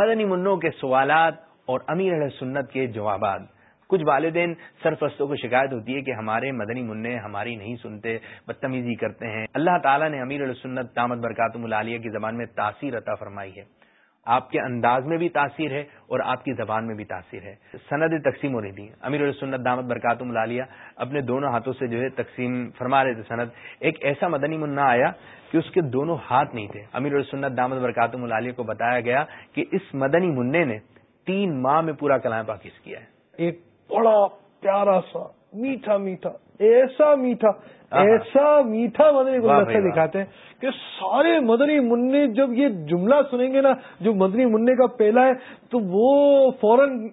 مدنی منوں کے سوالات اور امیر علیہ سنت کے جوابات۔ کچھ والدین سرفرستوں کو شکایت ہوتی ہے کہ ہمارے مدنی منع ہماری نہیں سنتے، بدتمیزی کرتے ہیں۔ اللہ تعالیٰ نے امیر علیہ سنت دامت برکاتم العالیہ کی زبان میں تاثیر عطا فرمائی ہے۔ آپ کے انداز میں بھی تاثیر ہے اور آپ کی زبان میں بھی تاثیر ہے۔ سند تقسیم ہو رہی تھی امیر السنت، دامت برکاتم العالیہ اپنے دونوں ہاتھوں سے جو ہے تقسیم فرما رہے تھے سند۔ ایک ایسا مدنی منا آیا کہ اس کے دونوں ہاتھ نہیں تھے۔ امیر السنت، دامت برکاتم العالیہ کو بتایا گیا کہ اس مدنی منع نے تین ماہ میں پورا کلام پاکس کیا ہے۔ ایک بڑا پیارا سا، میٹھا میٹھا، ایسا میٹھا ایسا میٹھا مدنی گلدستہ دکھاتے ہیں کہ سارے مدنی منع جب یہ جملہ سنیں گے نا جو مدنی منع کا پہلا ہے تو وہ فوراً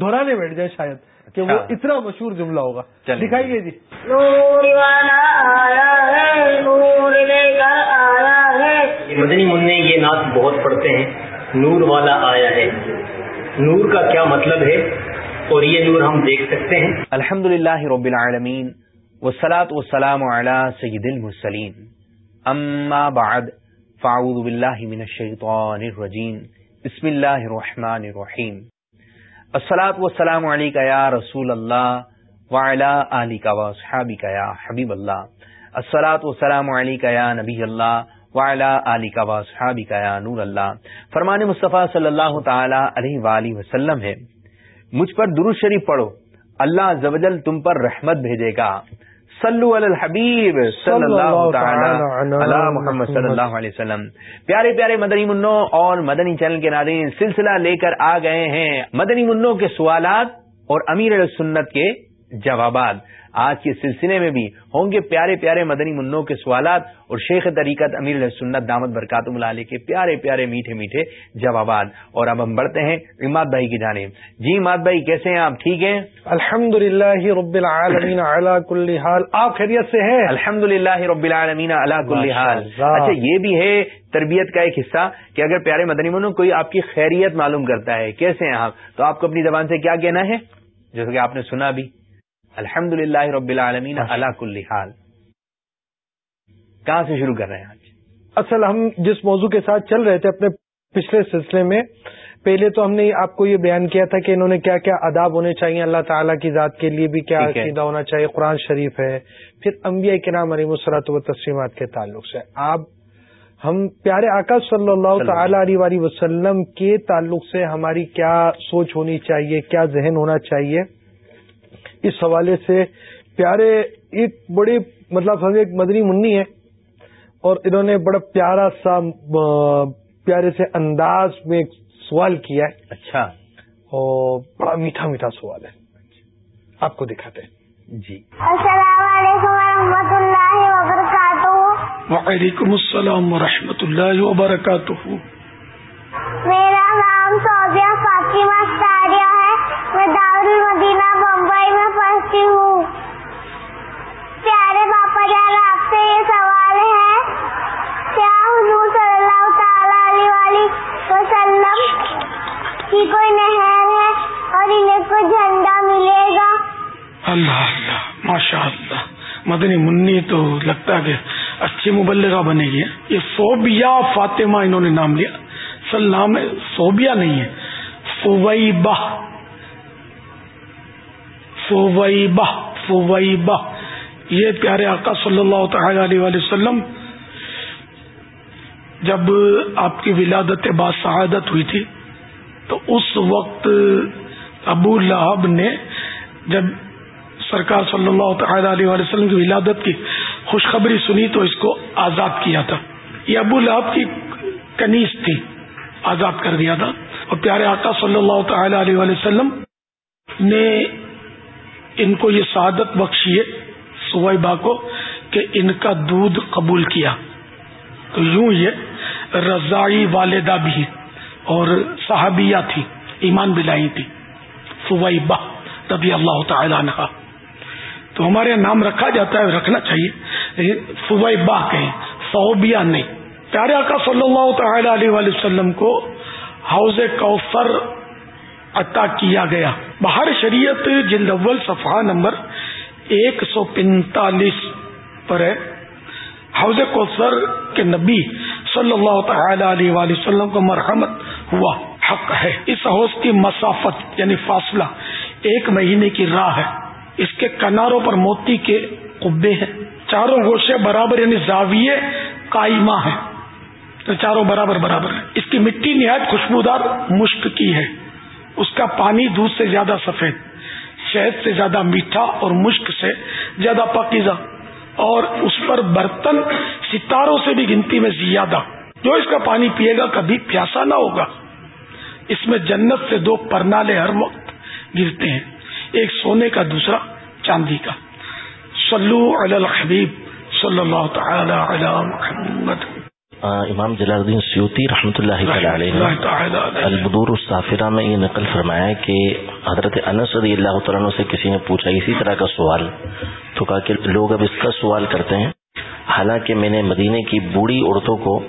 دہرانے بیٹھ جائے شاید کہ وہ اچھا۔ اتنا مشہور جملہ ہوگا۔ دکھائیے جی۔ مدنی منع یہ نعت بہت پڑھتے ہیں نور والا آیا ہے۔ نور کا کیا مطلب ہے؟ اور یہ نور ہم دیکھ سکتے ہیں۔ الحمد للہ رب العالمین۔ وسلاۃ وسلام علی سید المرسلین اما بعد فاعوذ باللہ من الشیطان الرجیم بسم اللہ الرحمن الرحیم الصلاۃ والسلام علیک یا رسول اللہ وعلی آلک و اصحابک یا حبیب اللہ الصلاۃ والسلام علیک یا نبی اللہ وعلی آلک و اصحابک یا نور اللہ فرمان مصطفیٰ صلی اللہ تعالی علیہ وآلہ وسلم ہے. مجھ پر درست شریف پڑھو. اللہ زوجل تم پر رحمت بھیجے گا. صلو علی الحبیب صلی اللہ تعالی علی محمد صلی اللہ علیہ وسلم. پیارے پیارے مدنی منوں اور مدنی چینل کے ناظرین سلسلہ لے کر آ گئے ہیں مدنی منوں کے سوالات اور امیر سنت کے جوابات۔ آج کے سلسلے میں بھی ہوں گے پیارے پیارے مدنی منوں کے سوالات اور شیخ طریقت امیر سنت دامت برکات ملالے کے پیارے پیارے میٹھے میٹھے جوابات۔ اور اب ہم بڑھتے ہیں اماد بھائی کی جانب۔ جی اماد بھائی کیسے ہیں آپ؟ ٹھیک ہیں؟ الحمد للہ رب العالمین کل حال۔ آپ خیریت سے ہیں؟ الحمد للہ رب العالمین کل حال۔ اچھا یہ بھی ہے تربیت کا ایک حصہ کہ اگر پیارے مدنی منوں کوئی آپ کی خیریت معلوم کرتا ہے کیسے ہیں آپ؟ تو آپ کو اپنی زبان سے کیا کہنا ہے؟ جیسے کہ آپ نے سنا بھی۔ الحمد للہ رب العالمین اللہ کل حال۔ کہاں سے شروع کر رہے ہیں آج؟ اصل ہم جس موضوع کے ساتھ چل رہے تھے اپنے پچھلے سلسلے میں پہلے تو ہم نے آپ کو یہ بیان کیا تھا کہ انہوں نے کیا کیا اداب ہونے چاہیے اللہ تعالیٰ کی ذات کے لیے بھی کیا عقیدہ ہونا چاہیے قرآن شریف ہے۔ پھر انبیاء کے نام علیہ مسرت و تسلیمات کے تعلق سے۔ آپ ہم پیارے آقا صلی اللہ تعالی علیہ وسلم کے تعلق سے ہماری کیا سوچ ہونی چاہیے کیا ذہن ہونا چاہیے؟ اس حوالے سے پیارے ایک بڑی مطلب ہم ایک مدنی منی ہے اور انہوں نے بڑا پیارا سا پیارے سے انداز میں ایک سوال کیا ہے۔ اچھا۔ اور بڑا میٹھا میٹھا سوال ہے۔ آپ کو دکھاتے ہیں۔ جی۔ السلام علیکم ورحمۃ اللہ وبرکاتہ۔ وعلیکم السلام ورحمۃ اللہ وبرکاتہ۔ میرا نام فاطمہ ہے۔ میں دارالمدینہ بمبئی میں پڑھتی ہوں پیارے باپا جان آپ سے یہ سوال ہے کیا حضور صلی اللہ تعالی علیہ وسلم کی کوئی نہر ہے اور انہیں کوئی جھنڈا ملے گا اللہ اللہ ماشاء اللہ مدنی منی تو لگتا ہے کہ اچھی مبلغہ بنے گی یہ فوبیا فاطمہ انہوں نے نام لیا سل نام نہیں ہے فوبا فویبہ فویبہ۔ یہ پیارے آقا صلی اللہ تعالی علیہ وسلم، جب آپ کی ولادت با شہادت ہوئی تھی، تو اس وقت ابو لہب نے جب سرکار صلی اللہ تعالی علیہ وسلم کی ولادت کی خوشخبری سنی، تو اس کو آزاد کیا تھا۔ یہ ابو لہب کی کنیز تھی، آزاد کر دیا تھا۔ اور پیارے آقا صلی اللہ تعالی علیہ وسلم نے ان کو یہ سعادت بخشی ہے سویبا کو کہ ان کا دودھ قبول کیا۔ تو یوں یہ رضائی والدہ بھی اور صحابیہ تھی ایمان بلائی تھی سویبا رضی اللہ تعالی عنہ۔ تو ہمارے یہاں نام رکھا جاتا ہے، رکھنا چاہیے۔ لیکن سویبا کہیں صحبیہ نہیں۔ پیارے آقا صلی اللہ تعالی علیہ وسلم کو حوض کوثر عطا کیا گیا۔ بہر شریعت جلد اول صفحہ نمبر ایک سو پینتالیس پر ہے۔ حوض کوثر کے نبی صلی اللہ تعالی علیہ وآلہ وسلم کو مرحمت ہوا۔ حق ہے۔ اس حوض کی مسافت یعنی فاصلہ ایک مہینے کی راہ ہے۔ اس کے کناروں پر موتی کے قبے ہیں۔ چاروں گوشے برابر یعنی زاویے قائمہ ہیں۔ چاروں برابر برابر ہیں۔ اس کی مٹی نہایت خوشبودار مشک کی ہے۔ اس کا پانی دودھ سے زیادہ سفید شہد سے زیادہ میٹھا اور مشک سے زیادہ پاکیزہ، اور اس پر برتن ستاروں سے بھی گنتی میں زیادہ۔ جو اس کا پانی پیے گا کبھی پیاسا نہ ہوگا۔ اس میں جنت سے دو پرنالے ہر وقت گرتے ہیں، ایک سونے کا، دوسرا چاندی کا۔ صلو علی الحبیب صلی اللہ تعالی علی محمد۔ امام جلال الدین سیوتی رحمۃ اللہ علیہ البدور الصافرہ میں یہ نقل فرمایا کہ حضرت انس رضی اللہ تعالیٰ سے کسی نے پوچھا اسی طرح کا سوال تو کہا کہ لوگ اب اس کا سوال کرتے ہیں۔ حالانکہ میں نے مدینے کی بوڑھی عورتوں کو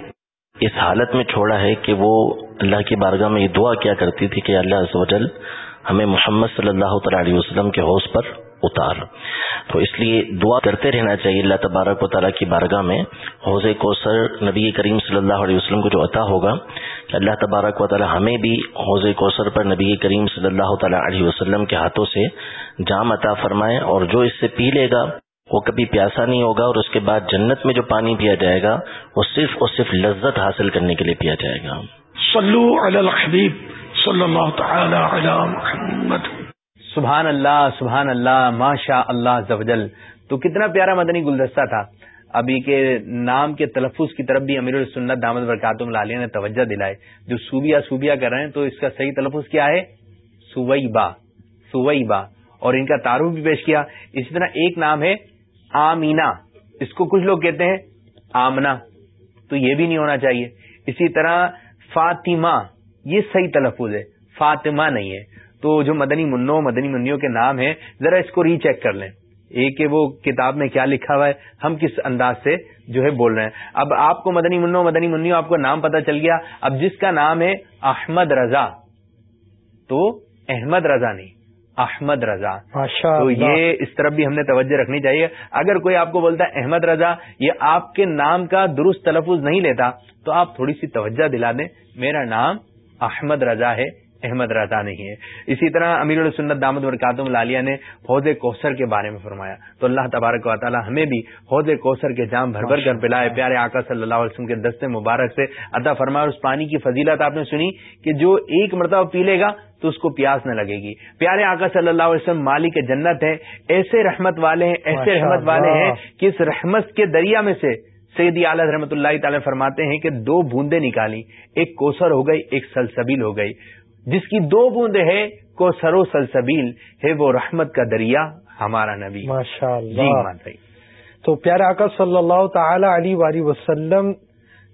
اس حالت میں چھوڑا ہے کہ وہ اللہ کی بارگاہ میں یہ دعا کیا کرتی تھی کہ اللہ جل ہمیں محمد صلی اللہ تعالی علیہ وسلم کے حوض پر اتار۔ تو اس لیے دعا کرتے رہنا چاہیے اللہ تبارک و تعالیٰ کی بارگاہ میں۔ حوض کو سر نبی کریم صلی اللہ علیہ وسلم کو جو عطا ہوگا، کہ اللہ تبارک و تعالیٰ ہمیں بھی حوض کو سر پر نبی کریم صلی اللہ تعالیٰ علیہ وسلم کے ہاتھوں سے جام عطا فرمائے، اور جو اس سے پی لے گا، وہ کبھی پیاسا نہیں ہوگا، اور اس کے بعد جنت میں جو پانی پیا جائے گا، وہ صرف اور صرف لذت حاصل کرنے کے لیے پیا جائے گا۔ صلو علی الحبیب صلی اللہ تعالی علی محمد۔ سبحان اللہ سبحان اللہ ماشاء اللہ زوجل تو کتنا پیارا مدنی گلدستہ تھا۔ ابھی کے نام کے تلفظ کی طرف بھی امیر السنت دامد برکاتم لالیہ نے توجہ دلائے جو صوبیہ صوبیہ کر رہے ہیں تو اس کا صحیح تلفظ کیا ہے؟ سوئی با سوئی با اور ان کا تعارف بھی پیش کیا۔ اسی طرح ایک نام ہے آمینا اس کو کچھ لوگ کہتے ہیں؟ آمنا تو یہ بھی نہیں ہونا چاہیے۔ اسی طرح فاطمہ، یہ صحیح تلفظ ہے۔ فاطمہ نہیں ہے۔ تو جو مدنی منوں مدنی منوں کے نام ہیں ذرا اس کو ری چیک کر لیں۔ ایک وہ کتاب میں کیا لکھا ہوا ہے ہم کس انداز سے جو ہے بول رہے ہیں۔ اب آپ کو مدنی منو مدنی منو آپ کو نام پتا چل گیا۔ اب جس کا نام ہے احمد رضا تو احمد رضا نہیں احمد رضا۔ تو یہ اس طرف بھی ہم نے توجہ رکھنی چاہیے۔ اگر کوئی آپ کو بولتا ہے احمد رضا یہ آپ کے نام کا درست تلفظ نہیں لیتا تو آپ تھوڑی سی توجہ دلا دیں۔ میرا نام احمد رضا ہے۔ احمد رضا نہیں ہے۔ اسی طرح امیر السنت دامد برکاتم لالیہ نے حوض کوثر کے بارے میں فرمایا۔ تو اللہ تبارک و تعالی ہمیں بھی حوض کوثر کے جام بھر بھر کر پلائے۔ پیارے آقا صلی اللہ علیہ وسلم کے دستے مبارک سے عطا فرمایا اور اس پانی کی فضیلت آپ نے سنی کہ جو ایک مرتبہ پی لے گا تو اس کو پیاس نہ لگے گی۔ پیارے آقا صلی اللہ علیہ وسلم مالک جنت ہے ایسے رحمت والے ہیں ایسے رحمت والے ہیں کہ اس رحمت کے دریا میں سے سیدی اعلی رحمۃ اللہ تعالی فرماتے ہیں کہ دو بوندیں نکالی۔ ایک کوسر ہو گئی ایک سلسبیل ہو گئی۔ جس کی دو بوندیں ہیں کو سرو سلسبیل ہے وہ رحمت کا دریا ہمارا نبی۔ ماشاء اللہ جی تو پیارے آقا صلی اللہ تعالی علیہ وسلم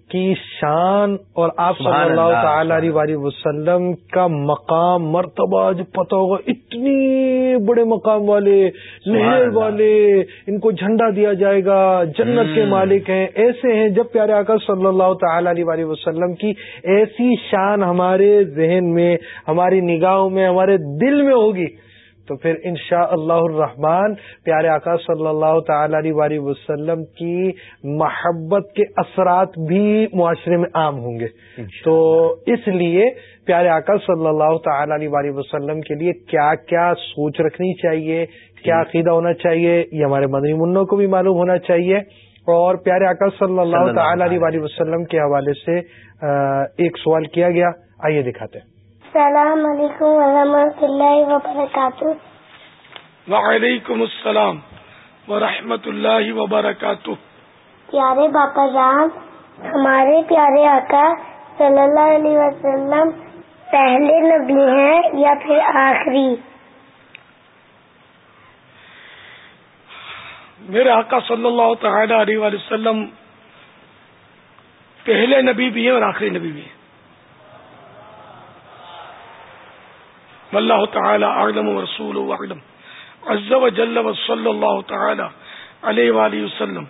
کی شان اور آپ صلی اللہ تعالی علیہ وسلم کا مقام مرتبہ جو پتہ ہوگا اتنی بڑے مقام والے لہر والے ان کو جھنڈا دیا جائے گا جنت کے مالک ہیں۔ ایسے ہیں جب پیارے آقا صلی اللہ تعالی علیہ وسلم کی ایسی شان ہمارے ذہن میں ہماری نگاہوں میں ہمارے دل میں ہوگی۔ تو پھر انشاء اللہ الرحمن پیارے آقا صلی اللہ تعالی علیہ وسلم کی محبت کے اثرات بھی معاشرے میں عام ہوں گے۔ تو اس لیے پیارے آقا صلی اللہ تعالی علیہ وسلم کے لیے کیا کیا سوچ رکھنی چاہیے کیا عقیدہ ہونا چاہیے یہ ہمارے مدنی منوں کو بھی معلوم ہونا چاہیے۔ اور پیارے آقا صلی اللہ تعالی علیہ وسلم کے حوالے سے ایک سوال کیا گیا آئیے دکھاتے ہیں۔ السلام علیکم ورحمۃ اللہ وبرکاتہ۔ وعلیکم السلام ورحمۃ اللہ وبرکاتہ۔ پیارے باپا جان ہمارے پیارے آقا صلی اللہ علیہ وسلم پہلے نبی ہیں یا پھر آخری؟ میرے آقا صلی اللہ تعالی علیہ وسلم پہلے نبی بھی ہیں اور آخری نبی بھی ہیں۔ واللہ تعالی اعلم ورسول اعلم عز و جل و صلی اللہ تعالی علیہ وآلہ وسلم.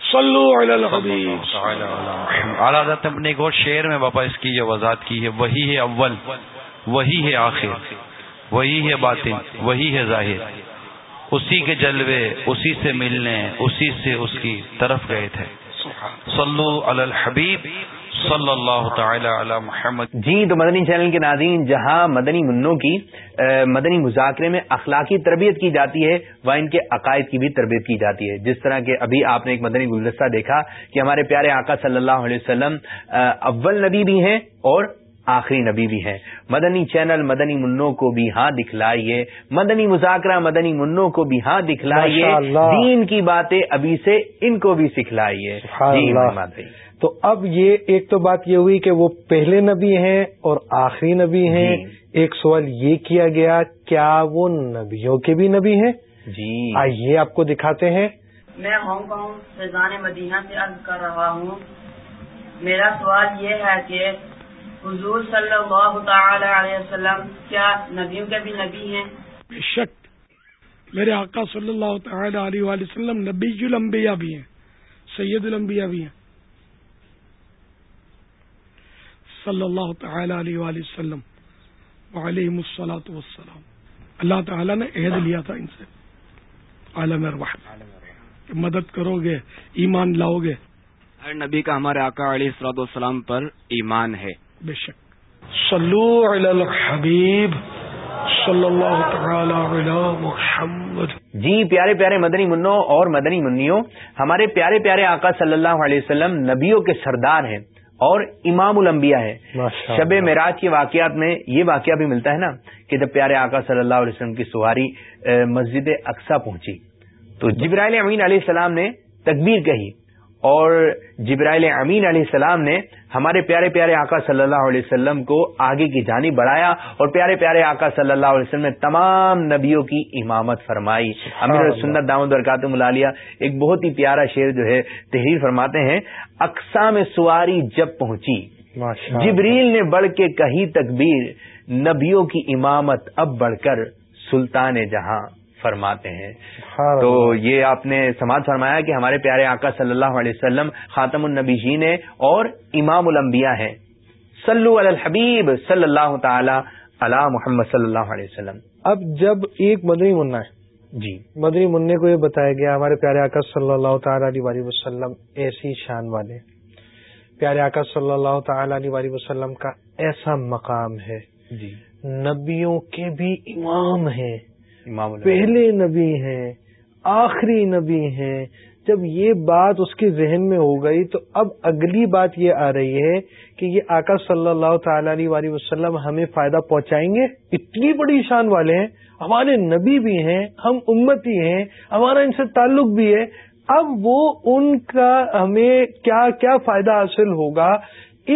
صلو علی الحبیب. اعلیٰ حضرت اپنے ایک اور شعر میں باپا اس کی جو وضاحت کی ہے وہی ہے اول وہی ہے آخر وہی ہے باطن وہی ہے ظاہر. اسی کے جلوے اسی سے ملنے اسی سے اس کی طرف گئے تھے. صلو علی الحبیب. صلی اللہ تعالی علی محمد. جی تو مدنی چینل کے ناظرین جہاں مدنی منوں کی مدنی مذاکرے میں اخلاقی تربیت کی جاتی ہے وہ ان کے عقائد کی بھی تربیت کی جاتی ہے۔ جس طرح کہ ابھی آپ نے ایک مدنی گلدستہ دیکھا کہ ہمارے پیارے آقا صلی اللہ علیہ وسلم اول نبی بھی ہیں اور آخری نبی بھی ہیں۔ مدنی چینل مدنی منوں کو بھی ہاں دکھلائیے مدنی مذاکرہ مدنی منوں کو بھی ہاں دکھلائیے۔ دین کی باتیں ابھی سے ان کو بھی سکھلائیے۔ جی تو اب یہ ایک تو بات یہ ہوئی کہ وہ پہلے نبی ہیں اور آخری نبی ہیں۔ جی۔ ایک سوال یہ کیا گیا کیا وہ نبیوں کے بھی نبی ہیں؟ جی۔ آئیے آپ کو دکھاتے ہیں۔ میں ہانگ کانگ فیضان مدینہ سے عرض کر رہا ہوں۔ میرا سوال یہ ہے کہ حضور صلی اللہ تعالی علیہ وسلم کیا نبیوں کے بھی نبی ہیں؟ بے شک میرے آقا صلی اللہ تعالی علیہ وآلہ وسلم نبی الانبیاء بھی ہیں سید الانبیاء بھی ہیں۔ صلی اللہ تعالی علیہ وآلہ وسلم وعلیہم الصلاۃ والسلام۔ اللہ تعالی نے عہد لیا تھا ان سے۔ عالم کہ مدد کرو گے ایمان لاؤ گے ہر نبی کا ہمارے آقا علیہ السلاط والسلام پر ایمان ہے۔ بے شک۔ صلو علی الحبیب صلی اللہ تعالی علی محمد۔ جی پیارے پیارے مدنی منوں اور مدنی منیوں ہمارے پیارے پیارے آقا صلی اللہ علیہ وسلم نبیوں کے سردار ہیں۔ اور امام الانبیاء ہے۔ شب معراج کے واقعات میں یہ واقعہ بھی ملتا ہے نا کہ جب پیارے آقا صلی اللہ علیہ وسلم کی سواری مسجد اقسا پہنچی۔ تو جبرائیل امین علیہ السلام نے تکبیر کہی۔ اور جبرائیل امین علیہ السلام نے ہمارے پیارے پیارے آقا صلی اللہ علیہ وسلم کو آگے کی جانب بڑھایا اور پیارے پیارے آقا صلی اللہ علیہ وسلم نے تمام نبیوں کی امامت فرمائی۔ امیر سنت دامد برکات ملالیہ ایک بہت ہی پیارا شعر جو ہے تحریر فرماتے ہیں اقسام سواری جب پہنچی۔ جبریل نے بڑھ کے کہی تکبیر نبیوں کی امامت اب بڑھ کر سلطان جہاں۔ فرماتے ہیں۔ تو یہ آپ نے سماج فرمایا کہ ہمارے پیارے آقا صلی اللہ علیہ وسلم خاتم النبی جی نے اور امام الانبیاء ہیں۔ صلو علی الحبیب صلی اللہ تعالی علی محمد صلی اللہ علیہ وسلم۔ اب جب ایک مدنی منا ہے۔ جی۔ مدنی منع کو یہ بتایا گیا ہمارے پیارے آقا صلی اللہ تعالی علیہ وسلم ایسی شان والے۔ پیارے آقا صلی اللہ تعالی علیہ وسلم کا ایسا مقام ہے۔ جی۔ نبیوں کے بھی امام ہیں۔ پہلے نبی ہیں، آخری نبی ہیں۔ جب یہ بات اس کے ذہن میں ہو گئی تو اب اگلی بات یہ آ رہی ہے کہ یہ آقا صلی اللہ تعالی علیہ وسلم ہمیں فائدہ پہنچائیں گے؟ اتنی بڑی شان والے ہیں۔ ہمارے نبی بھی ہیں، ہم امتی ہیں، ہمارا ان سے تعلق بھی ہے۔ اب وہ ان کا ہمیں کیا کیا فائدہ حاصل ہوگا؟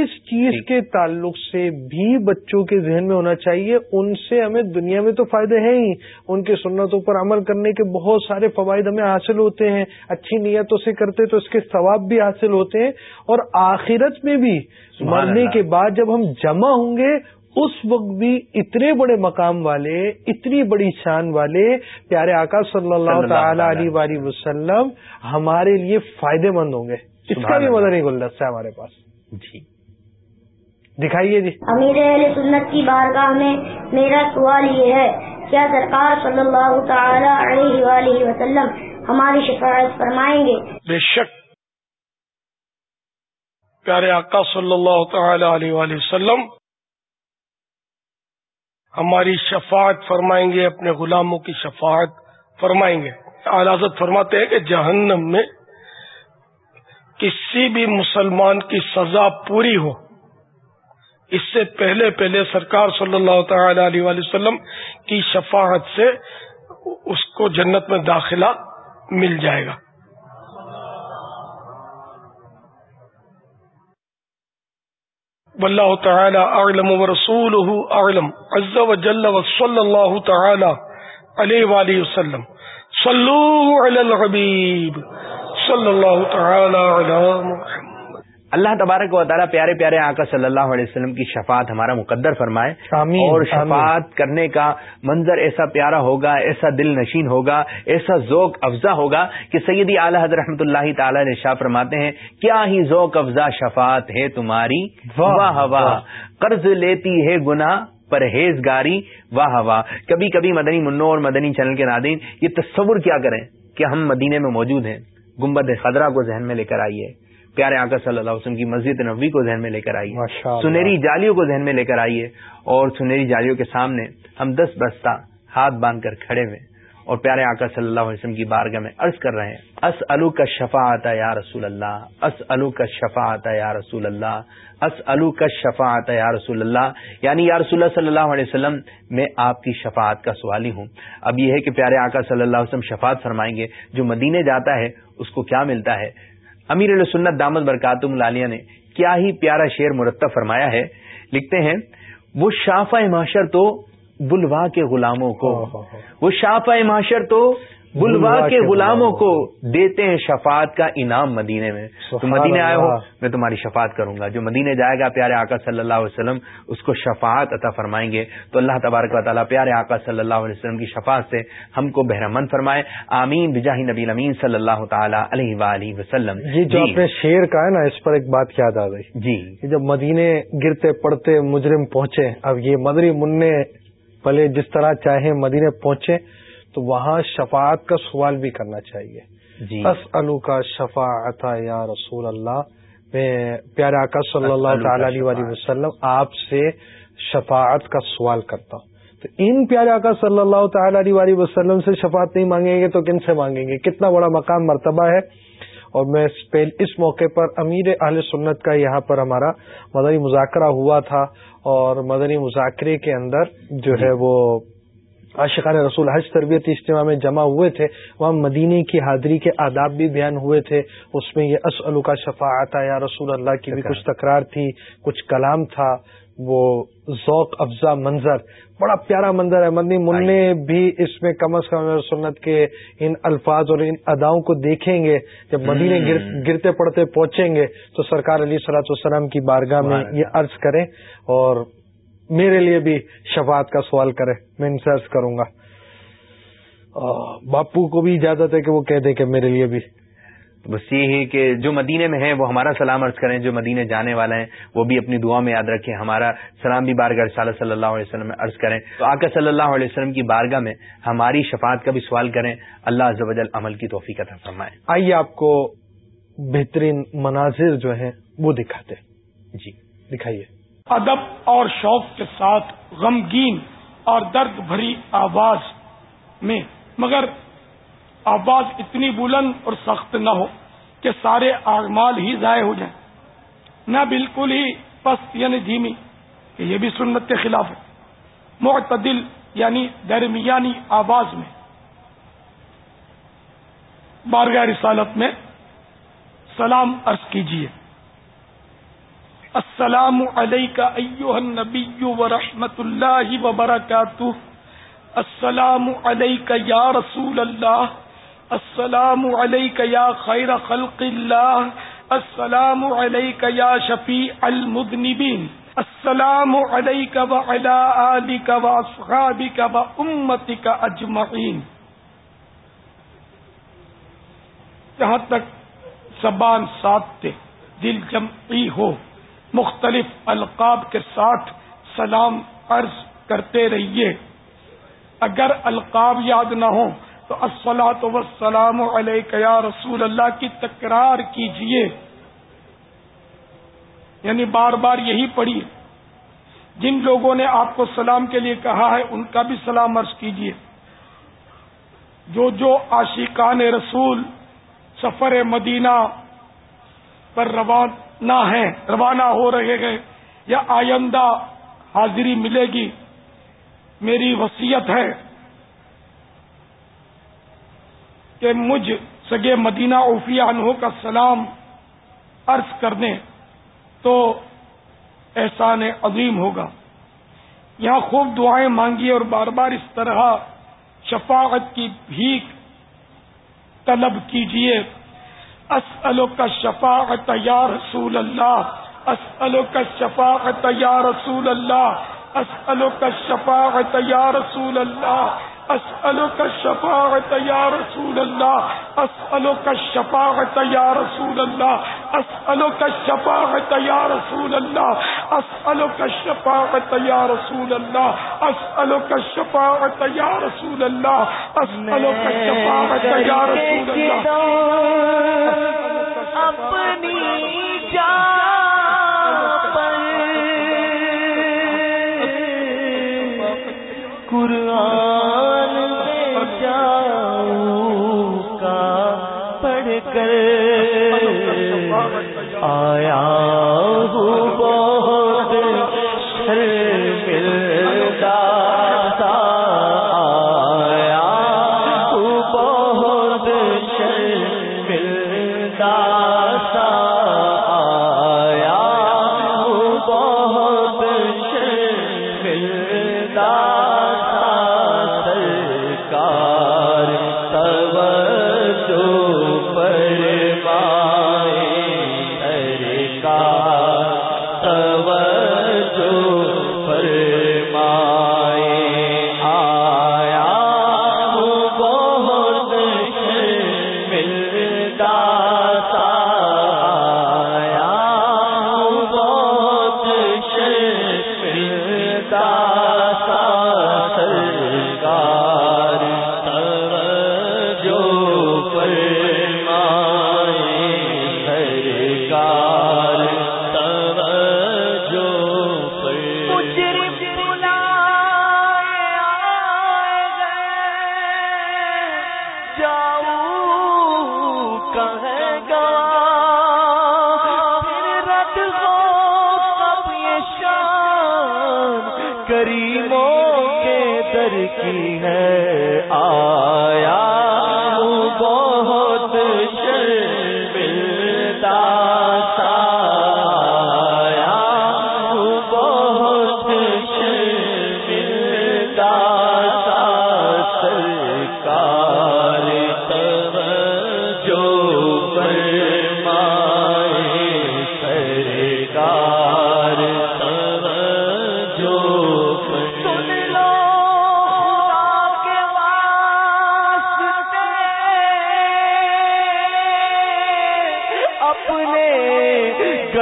اس چیز کے تعلق سے بھی بچوں کے ذہن میں ہونا چاہیے۔ ان سے ہمیں دنیا میں تو فائدے ہیں ہی۔ ان کے سنتوں پر عمل کرنے کے بہت سارے فوائد ہمیں حاصل ہوتے ہیں۔ اچھی نیتوں سے کرتے تو اس کے ثواب بھی حاصل ہوتے ہیں۔ اور آخرت میں بھی مرنے کے بعد جب ہم جمع ہوں گے اس وقت بھی اتنے بڑے مقام والے اتنی بڑی شان والے پیارے آقا صلی اللہ تعالی علیہ وسلم ہمارے لیے فائدے مند ہوں گے۔ اس کا بھی مدنی گلدستہ ہے ہمارے پاس۔ جی۔ دکھائیے جی۔ امیر اہل سنت کی بارگاہ میں میرا سوال یہ ہے کیا سرکار صلی اللہ تعالی علیہ وآلہ وسلم ہماری شفاعت فرمائیں گے؟ بے شک۔ پیارے آقا صلی اللہ تعالی علیہ وآلہ وسلم ہماری شفاعت فرمائیں گے اپنے غلاموں کی شفاعت فرمائیں گے۔ آلازت فرماتے ہیں کہ جہنم میں کسی بھی مسلمان کی سزا پوری ہو۔ اس سے پہلے پہلے سرکار صلی اللہ تعالی علیہ وسلم کی شفاعت سے اس کو جنت میں داخلہ مل جائے گا۔ واللہ تعالی اعلم ورسوله اعلم عز وجل وصلی اللہ تعالی علیہ وآلہ وسلم۔ صلو علی الحبیب۔ صلی اللہ تعالی علی محمد۔ اللہ تبارک و تعالیٰ پیارے پیارے آقا صلی اللہ علیہ وسلم کی شفاعت ہمارا مقدر فرمائے آمین اور شفاعت کرنے کا منظر ایسا پیارا ہوگا ایسا دل نشین ہوگا ایسا ذوق افزا ہوگا کہ سیدی اعلی حضرت رحمۃ اللہ تعالی نے شاہ فرماتے ہیں کیا ہی ذوق افزا شفاعت ہے تمہاری؟ واہ واہ قرض لیتی ہے گناہ پرہیز گاری واہ واہ۔ کبھی کبھی مدنی منو اور مدنی چینل کے نادین یہ تصور کیا کریں کہ ہم مدینے میں موجود ہیں گمبد خدرہ کو ذہن میں لے کر آئیے۔ پیارے آقا صلی اللہ علیہ وسلم کی مسجد نبوی کو ذہن میں لے کر آئیے۔ سنہری جالیوں کو ذہن میں لے کر آئیے اور سنہری جالیوں کے سامنے ہم دس بستہ ہاتھ باندھ کر کھڑے ہوئے اور پیارے آقا صلی اللہ علیہ وسلم کی بارگاہ میں عرض کر رہے ہیں اس الو کا شفا آتا یا رسول اللہ اس الو کا شفا آتا یا رسول اللہ اس الو کا شفا آتا یا رسول اللہ۔ یعنی یا رسول اللہ صلی اللہ علیہ وسلم میں آپ کی شفاعت کا سوالی ہوں۔ اب یہ ہے کہ پیارے آقا صلی اللہ علیہ وسلم شفاعت فرمائیں گے جو مدینے جاتا ہے اس کو کیا ملتا ہے؟ امیر السنت دامد برکاتم العالیہ نے کیا ہی پیارا شعر مرتب فرمایا ہے۔ لکھتے ہیں وہ شافہ معاشر تو بلوا کے غلاموں کو۔ وہ شافہ معاشر تو بلوا کے غلاموں کو دیتے ہیں شفاعت کا انعام مدینے میں۔ تو مدینے آئے ہو میں تمہاری شفاعت کروں گا۔ جو مدینے جائے گا پیارے آقا صلی اللہ علیہ وسلم اس کو شفاعت عطا فرمائیں گے۔ تو اللہ تبارک و تعالیٰ پیارے آقا صلی اللہ علیہ وسلم کی شفاعت سے ہم کو بہرمند فرمائے۔ آمین۔ بجاہ نبی امین صلی اللہ تعالیٰ علیہ وآلہ وسلم۔ جی جو اپنے شیر کا ہے نا اس پر ایک بات یاد آ گئی۔ جی۔ جب مدینے گرتے پڑتے مجرم پہنچے اب یہ مدری منع پلے جس طرح چاہے مدینے پہنچے تو وہاں شفاعت کا سوال بھی کرنا چاہیے۔ جی۔ بس الو کا شفا یا رسول اللہ۔ میں پیارے آقا صلی اللہ تعالی علیہ وسلم آپ سے شفاعت کا سوال کرتا ہوں۔ تو ان پیارے آقا صلی اللہ تعالی علیہ وسلم سے شفاعت نہیں مانگیں گے تو کن سے مانگیں گے؟ کتنا بڑا مقام مرتبہ ہے۔ اور میں اس موقع پر امیر اہل سنت کا یہاں پر ہمارا مدنی مذاکرہ ہوا تھا۔ اور مدنی مذاکرے کے اندر جو ہے وہ عاشقان رسول حج تربیت اجتماع میں جمع ہوئے تھے۔ وہاں مدینے کی حاضری کے آداب بھی بیان ہوئے تھے۔ اس میں یہ اسلو کا شفا آتا یا رسول اللہ کی بھی کچھ تکرار تھی کچھ کلام تھا۔ وہ ذوق افزا منظر۔ بڑا پیارا منظر ہے۔ مدنی منع بھی اس میں کم از کم سنت کے ان الفاظ اور ان اداؤں کو دیکھیں گے۔ جب مدینے گرتے پڑتے پہنچیں گے تو سرکار علی صلاحت والسلام کی بارگاہ میں یہ عرض کریں۔ اور میرے لیے بھی شفاعت کا سوال کرے میں ان سے عرض کروں گا۔ باپو کو بھی اجازت ہے کہ وہ کہہ دے کہ میرے لیے بھی۔ بس یہ ہے کہ جو مدینے میں ہیں وہ ہمارا سلام عرض کریں جو مدینے جانے والے ہیں وہ بھی اپنی دعا میں یاد رکھیں ہمارا سلام بھی بارگاہ صلی صلی اللہ علیہ وسلم میں عرض کریں۔ تو آقا صلی اللہ علیہ وسلم کی بارگاہ میں ہماری شفاعت کا بھی سوال کریں اللہ عز و جل عمل کی توفیق عطا فرمائیں آئیے آپ کو بہترین مناظر جو ہیں وہ دکھاتے جی۔ دکھائیے۔ ادب اور شوق کے ساتھ غمگین اور درد بھری آواز میں۔ مگر آواز اتنی بلند اور سخت نہ ہو کہ سارے اعمال ہی ضائع ہو جائیں۔ نہ بالکل ہی پست یعنی دھیمی، کہ یہ بھی سنت کے خلاف ہے۔ معتدل یعنی درمیانی آواز میں۔ بارگاہ رسالت میں سلام عرض کیجیے۔ السلام علیکہ ایوہ النبی و رحمت اللہ وبرکاتہ السلام علیکہ یا رسول اللہ السلام علیکہ یا خیر خلق اللہ السلام علیکہ یا شفیع المذنبین السلام علیکہ وعلا آلکہ و اصحابکہ اجمعین جہاں تک زبان ساتھ دل جمعی ہو مختلف القاب کے ساتھ سلام عرض کرتے رہیے۔ اگر القاب یاد نہ ہو تو السلاۃ وسلام علیہ یا رسول اللہ کی تکرار کیجیے یعنی بار بار یہی پڑھیے۔ جن لوگوں نے آپ کو سلام کے لیے کہا ہے، ان کا بھی سلام عرض کیجیے جو جو عاشقان رسول، سفر مدینہ پر روانہ ہیں، روانہ ہو رہے ہیں یا آئندہ حاضری ملے گی۔ میری وصیت ہے کہ مجھ سگے مدینہ اوفیہ انہوں کا سلام عرض کرنے تو احسان عظیم ہوگا۔ یہاں خوب دعائیں مانگی اور بار بار اس طرح شفاعت کی بھیک طلب کیجیے۔ اسلو کا شفاعت یا رسول اللہ اسلو کا شفاعت یا رسول اللہ اسلو کا شفاعت یا رسول اللہ اسلو کا شفاعت یا رسول اللہ اسلو کا شفاعت یا رسول اللہ اسلو کا شفاعت یا رسول اللہ اسلو کا شفاعت یا رسول اللہ اسلو کا شفاعت یا رسول اللہ اسلو کا شفاعت رسول اللہ اپنی جان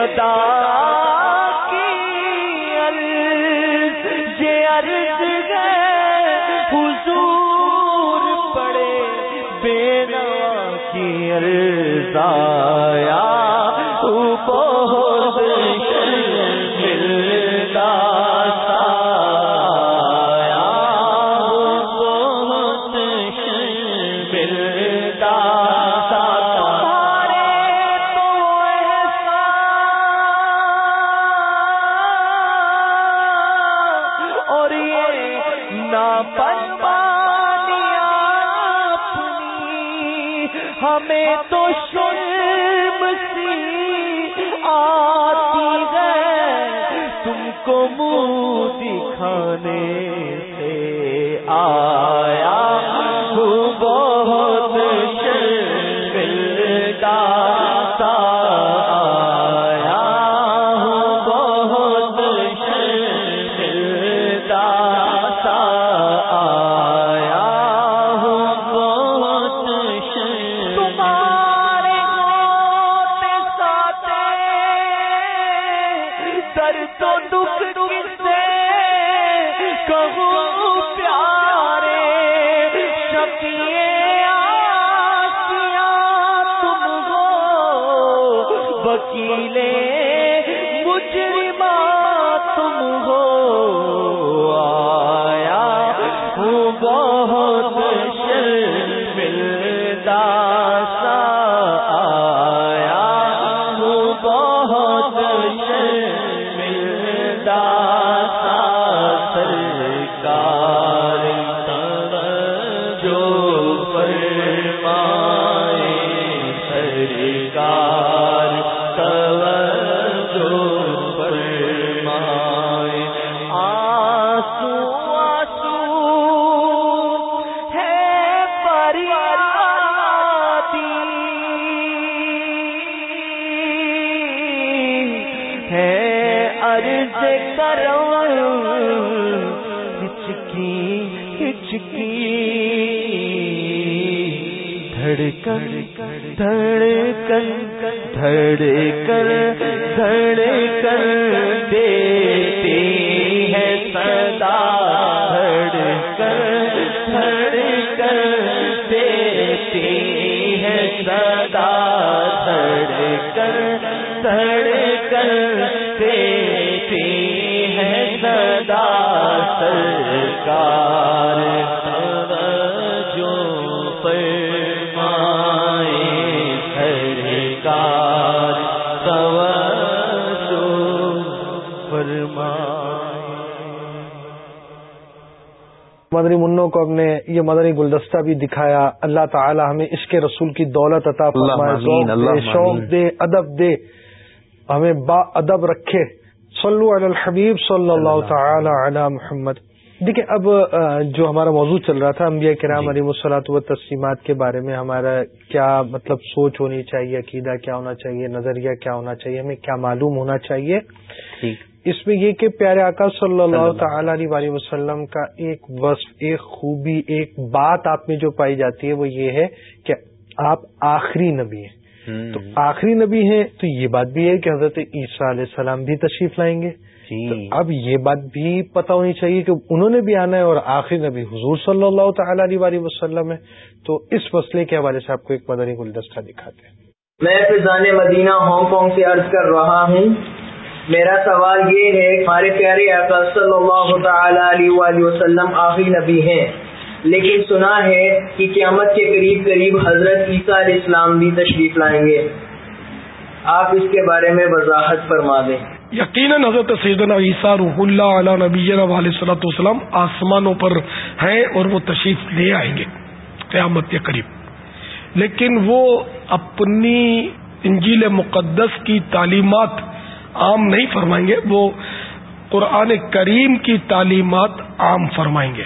خدا کو منہ دکھانے سے آ گا دھڑ کر دھڑ کر دیتی ہے صدا دھڑ کر دھڑ کر دیتی ہے صدا دھڑ کر دھڑ کر دیتی ہے صدا سرکار منوں کو ہم نے یہ مدنی گلدستہ بھی دکھایا۔ اللہ تعالی ہمیں اس کے رسول کی دولت عطا فرمائے شوق دے ادب دے ہمیں با ادب رکھے۔ صلو علی الحبیب صلی اللہ تعالی علی محمد۔ دیکھیں اب جو ہمارا موضوع چل رہا تھا انبیاء کرام جی۔ علی مسلاط و تسلیمات کے بارے میں ہمارا کیا مطلب سوچ ہونی چاہیے عقیدہ کیا ہونا چاہیے نظریہ کیا ہونا چاہیے ہمیں کیا معلوم ہونا چاہیے۔ اس میں یہ کہ پیارے آقا صلی اللہ تعالی علیہ وسلم کا ایک وصف ایک خوبی ایک بات آپ میں جو پائی جاتی ہے وہ یہ ہے کہ آپ آخری نبی ہیں۔ تو آخری نبی ہیں تو یہ بات بھی ہے کہ حضرت عیسیٰ علیہ السلام بھی تشریف لائیں گے۔ جی۔ اب یہ بات بھی پتہ ہونی چاہیے کہ انہوں نے بھی آنا ہے اور آخری نبی حضور صلی اللہ تعالی علیہ وسلم ہے۔ تو اس مسئلے کے حوالے سے آپ کو ایک مدنی گلدستہ دکھاتے ہیں۔ میں فضان مدینہ ہانگ کانگ سے عرض کر رہا ہوں میرا سوال یہ ہے، ہمارے پیارے آقا صلی اللہ تعالی علیہ وسلم آخری نبی ہیں۔ لیکن سنا ہے کہ قیامت کے قریب قریب حضرت عیسیٰ علیہ السلام بھی تشریف لائیں گے۔ آپ اس کے بارے میں وضاحت فرما دیں۔ یقیناً حضرت سیدنا عیسیٰ روح اللہ علیہ نبی علیہ صلاۃ والسلام آسمانوں پر ہیں اور وہ تشریف لے آئیں گے قیامت کے قریب۔ لیکن وہ اپنی انجیل مقدس کی تعلیمات عام نہیں فرمائیں گے، وہ قرآن کریم کی تعلیمات عام فرمائیں گے۔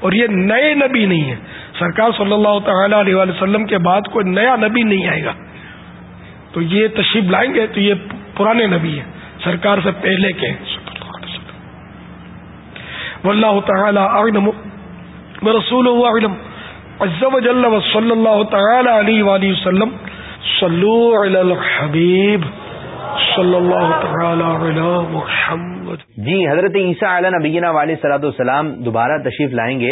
اور یہ نئے نبی نہیں ہے سرکار صلی اللہ تعالی علیہ وسلم کے بعد کوئی نیا نبی نہیں آئے گا۔ تو یہ تشریف لائیں گے تو یہ پرانے نبی ہیں۔ سرکار سے پہلے کے۔ واللہ تعالی اعلم ورسول اعلم۔ عز وجل وصلی اللہ تعالی علیہ وآلہ وسلم۔ صلو علی الحبیب۔ صلی اللہ تعالی محمد. جی حضرت عیسیٰ علیہ نبینا والد صلاح السلام دوبارہ تشریف لائیں گے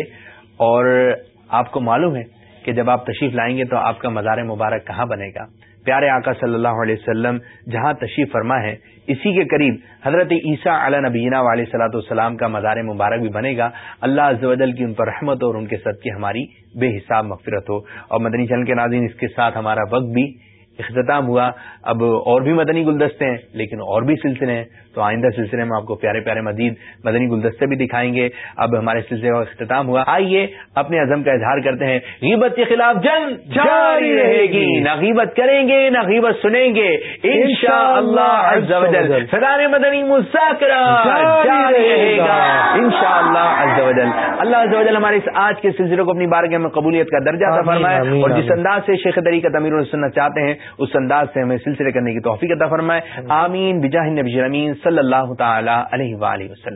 اور آپ کو معلوم ہے کہ جب آپ تشریف لائیں گے تو آپ کا مزار مبارک کہاں بنے گا؟ پیارے آقا صلی اللہ علیہ وسلم، جہاں تشریف فرما ہے، اسی کے قریب حضرت عیسیٰ علیہ نبینہ علیہ صلاۃ السلام کا مزار مبارک بھی بنے گا۔ اللہ عز و جل کی ان پر رحمت اور ان کے صدقے ہماری بے حساب مغفرت ہو۔ اور مدنی چل کے ناظرین، اس کے ساتھ ہمارا وقت بھی اختتام ہوا۔ اب اور بھی مدنی گلدستے ہیں لیکن اور بھی سلسلے ہیں۔ تو آئندہ سلسلے میں آپ کو پیارے پیارے مزید مدنی گلدستے بھی دکھائیں گے۔ اب ہمارے سلسلے کا اختتام ہوا۔ آئیے اپنے عزم کا اظہار کرتے ہیں۔ غیبت کے خلاف جنگ جاری رہے گی۔ نہ غیبت کریں گے نہ غیبت سنیں گے۔ ان شاء اللہ مدنی مذاکرہ جاری رہے گا۔ ان شاء اللہ اللہ ہمارے اس آج کے سلسلے کو اپنی بارگاہ میں قبولیت کا درجہ فرمائے۔ اور جس انداز سے شیخ طریقہ امیر سننا چاہتے ہیں اس انداز سے ہمیں سلسلے کرنے کی توفیق عطا فرمائے۔ آمین۔ بجاہ نبی امین صلی اللہ تعالی علیہ وآلہ وسلم۔